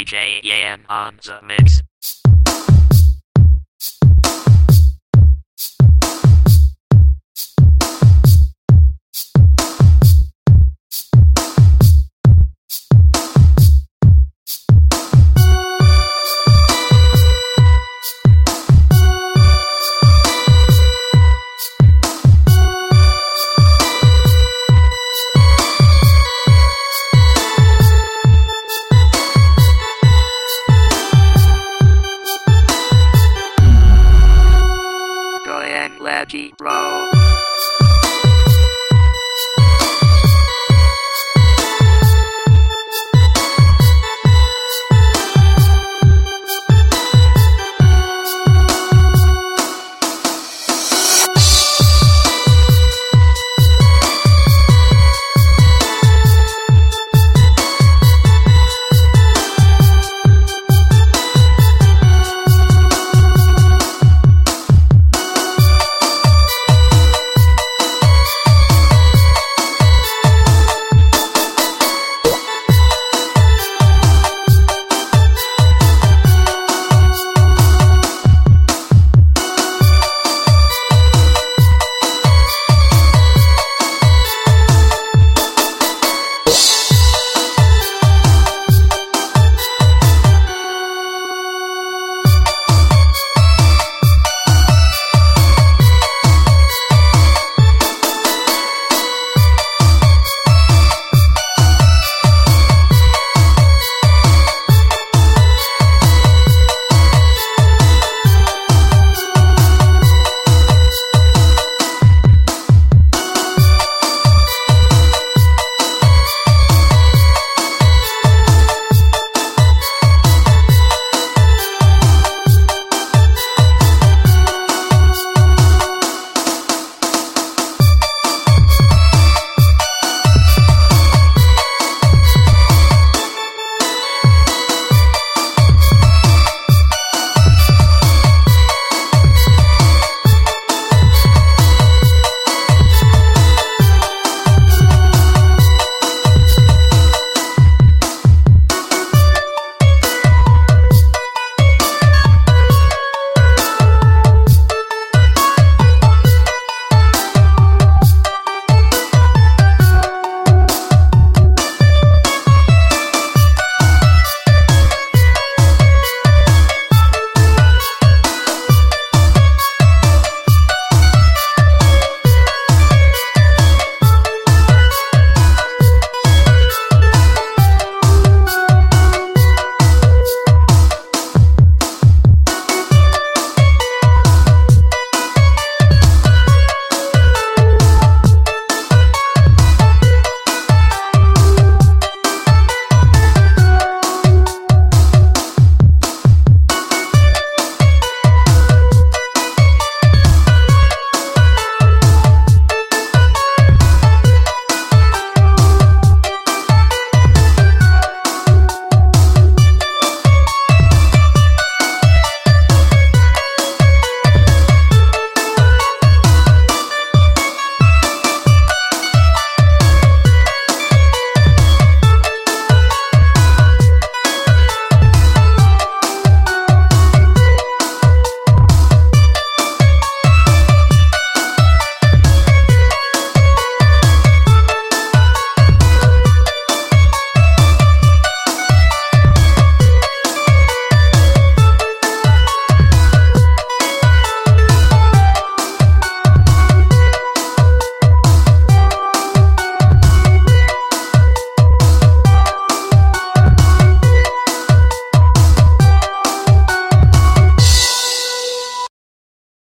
DJ Yan on the mix. Lucky Bro.